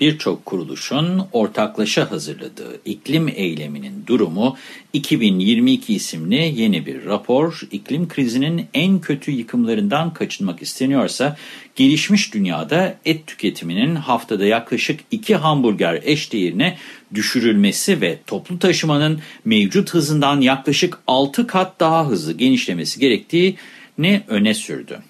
birçok kuruluşun ortaklaşa hazırladığı iklim eyleminin durumu 2022 isimli yeni bir rapor, iklim krizinin en kötü yıkımlarından kaçınmak isteniyorsa, gelişmiş dünyada et tüketiminin haftada yaklaşık 2 hamburger eşdeğerine düşürülmesi ve toplu taşımanın mevcut hızından yaklaşık 6 kat daha hızlı genişlemesi gerektiğini öne sürdü.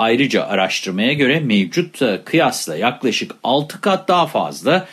Ayrıca araştırmaya göre mevcut kıyasla yaklaşık 6 kat daha fazla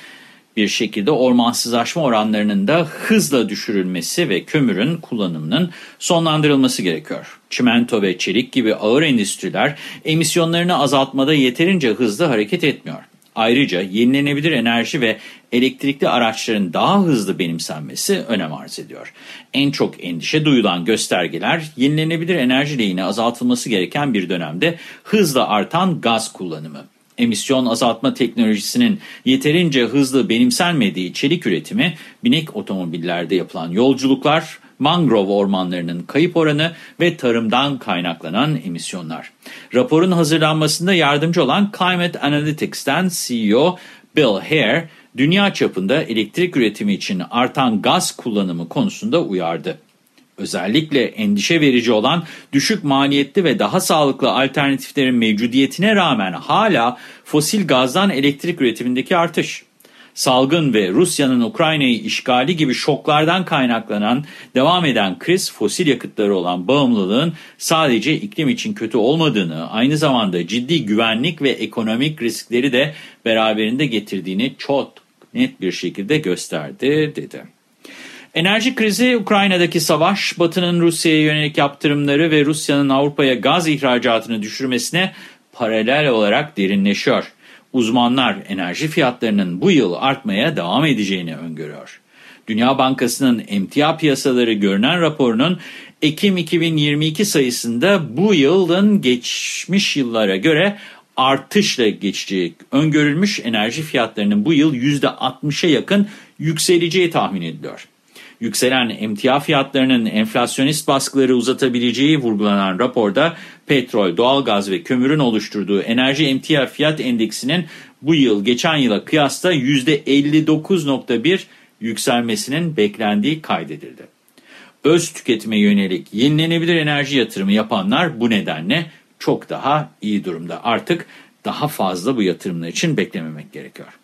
bir şekilde ormansızlaşma oranlarının da hızla düşürülmesi ve kömürün kullanımının sonlandırılması gerekiyor. Çimento ve çelik gibi ağır endüstriler emisyonlarını azaltmada yeterince hızlı hareket etmiyor. Ayrıca yenilenebilir enerji ve elektrikli araçların daha hızlı benimsenmesi önem arz ediyor. En çok endişe duyulan göstergeler yenilenebilir enerji lehine azaltılması gereken bir dönemde hızla artan gaz kullanımı. Emisyon azaltma teknolojisinin yeterince hızlı benimsenmediği çelik üretimi, binek otomobillerde yapılan yolculuklar, mangrove ormanlarının kayıp oranı ve tarımdan kaynaklanan emisyonlar. Raporun hazırlanmasında yardımcı olan Climate Analytics'ten CEO Bill Hare, dünya çapında elektrik üretimi için artan gaz kullanımı konusunda uyardı. Özellikle endişe verici olan düşük maliyetli ve daha sağlıklı alternatiflerin mevcudiyetine rağmen hala fosil gazdan elektrik üretimindeki artış salgın ve Rusya'nın Ukrayna'yı işgali gibi şoklardan kaynaklanan devam eden kriz fosil yakıtları olan bağımlılığın sadece iklim için kötü olmadığını, aynı zamanda ciddi güvenlik ve ekonomik riskleri de beraberinde getirdiğini çok net bir şekilde gösterdi, dedi. Enerji krizi, Ukrayna'daki savaş, Batı'nın Rusya'ya yönelik yaptırımları ve Rusya'nın Avrupa'ya gaz ihracatını düşürmesine paralel olarak derinleşiyor. Uzmanlar enerji fiyatlarının bu yıl artmaya devam edeceğini öngörüyor. Dünya Bankası'nın emtia piyasaları görünen raporunun Ekim 2022 sayısında bu yılın geçmiş yıllara göre artışla geçeceği öngörülmüş enerji fiyatlarının bu yıl %60'a yakın yükseleceği tahmin ediliyor. Yükselen emtia fiyatlarının enflasyonist baskıları uzatabileceği vurgulanan raporda petrol, doğalgaz ve kömürün oluşturduğu enerji emtia fiyat endeksinin bu yıl geçen yıla kıyasla %59.1 yükselmesinin beklendiği kaydedildi. Öz tüketime yönelik yenilenebilir enerji yatırımı yapanlar bu nedenle çok daha iyi durumda. Artık daha fazla bu yatırımlar için beklememek gerekiyor.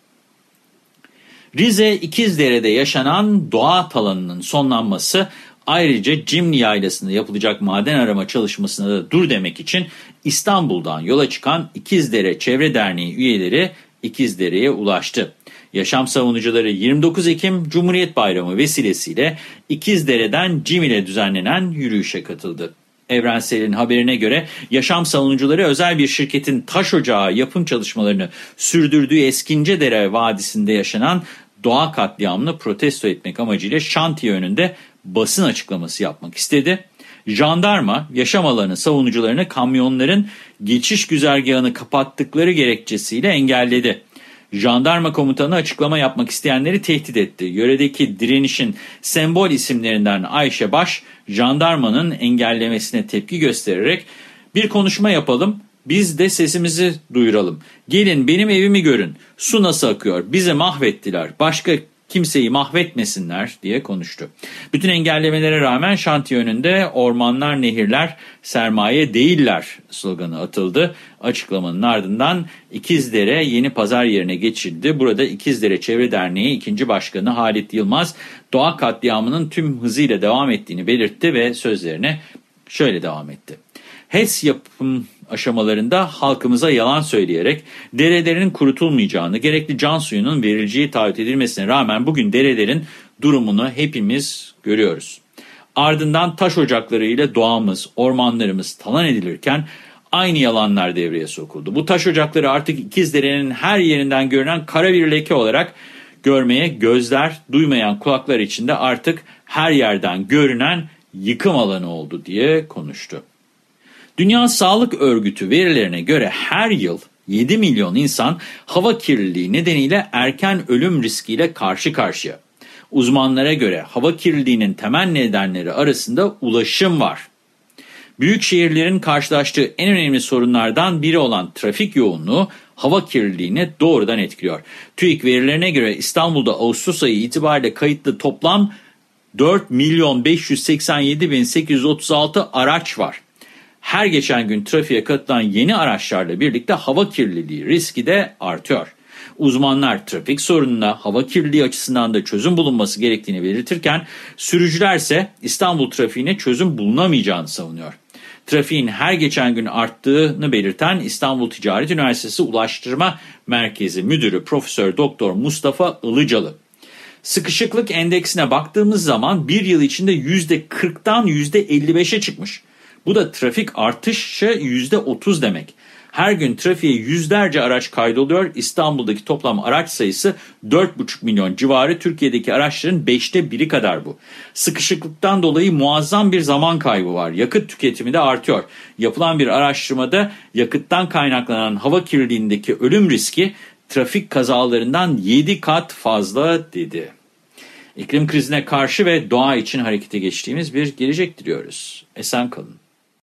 Rize İkizdere'de yaşanan doğa talanının sonlanması ayrıca Cimri Yaylası'nda yapılacak maden arama çalışmasına da dur demek için İstanbul'dan yola çıkan İkizdere Çevre Derneği üyeleri İkizdere'ye ulaştı. Yaşam savunucuları 29 Ekim Cumhuriyet Bayramı vesilesiyle İkizdere'den Cimri'ye düzenlenen yürüyüşe katıldı. Evrensel'in haberine göre yaşam savunucuları özel bir şirketin taş ocağı yapım çalışmalarını sürdürdüğü Eskincedere Vadisi'nde yaşanan doğa katliamını protesto etmek amacıyla şantiye önünde basın açıklaması yapmak istedi. Jandarma yaşam alanı savunucularını kamyonların geçiş güzergahını kapattıkları gerekçesiyle engelledi. Jandarma komutanı açıklama yapmak isteyenleri tehdit etti. Yöredeki direnişin sembol isimlerinden Ayşe Baş, jandarmanın engellemesine tepki göstererek bir konuşma yapalım, biz de sesimizi duyuralım. Gelin benim evimi görün. Su nasıl akıyor? Bizi mahvettiler. Başka kimseyi mahvetmesinler diye konuştu. Bütün engellemelere rağmen şantiye önünde ormanlar, nehirler sermaye değiller sloganı atıldı. Açıklamanın ardından İkizdere yeni pazar yerine geçildi. Burada İkizdere Çevre Derneği 2. Başkanı Halit Yılmaz doğa katliamının tüm hızıyla devam ettiğini belirtti ve sözlerine şöyle devam etti. HES yapım aşamalarında halkımıza yalan söyleyerek derelerin kurutulmayacağını, gerekli can suyunun verileceği taahhüt edilmesine rağmen bugün derelerin durumunu hepimiz görüyoruz. Ardından taş ocakları ile doğamız, ormanlarımız talan edilirken aynı yalanlar devreye sokuldu. Bu taş ocakları artık İkizdere'nin her yerinden görünen kara bir leke olarak görmeye gözler, duymayan kulaklar içinde artık her yerden görünen yıkım alanı oldu diye konuştu. Dünya Sağlık Örgütü verilerine göre her yıl 7 milyon insan hava kirliliği nedeniyle erken ölüm riskiyle karşı karşıya. Uzmanlara göre hava kirliliğinin temel nedenleri arasında ulaşım var. Büyük şehirlerin karşılaştığı en önemli sorunlardan biri olan trafik yoğunluğu hava kirliliğini doğrudan etkiliyor. TÜİK verilerine göre İstanbul'da Ağustos ayı itibariyle kayıtlı toplam 4 milyon 587 bin 836 araç var. Her geçen gün trafiğe katılan yeni araçlarla birlikte hava kirliliği riski de artıyor. Uzmanlar trafik sorununa hava kirliliği açısından da çözüm bulunması gerektiğini belirtirken sürücülerse İstanbul trafiğine çözüm bulunamayacağını savunuyor. Trafiğin her geçen gün arttığını belirten İstanbul Ticaret Üniversitesi Ulaştırma Merkezi Müdürü Profesör Doktor Mustafa Ilıcalı. Sıkışıklık endeksine baktığımız zaman bir yıl içinde %40'dan %55'e çıkmış. Bu da trafik artışı %30 demek. Her gün trafiğe yüzlerce araç kaydoluyor. İstanbul'daki toplam araç sayısı 4,5 milyon civarı. Türkiye'deki araçların 5'te biri kadar bu. Sıkışıklıktan dolayı muazzam bir zaman kaybı var. Yakıt tüketimi de artıyor. Yapılan bir araştırmada yakıttan kaynaklanan hava kirliliğindeki ölüm riski trafik kazalarından 7 kat fazla dedi. İklim krizine karşı ve doğa için harekete geçtiğimiz bir gelecek diliyoruz. Esen kalın.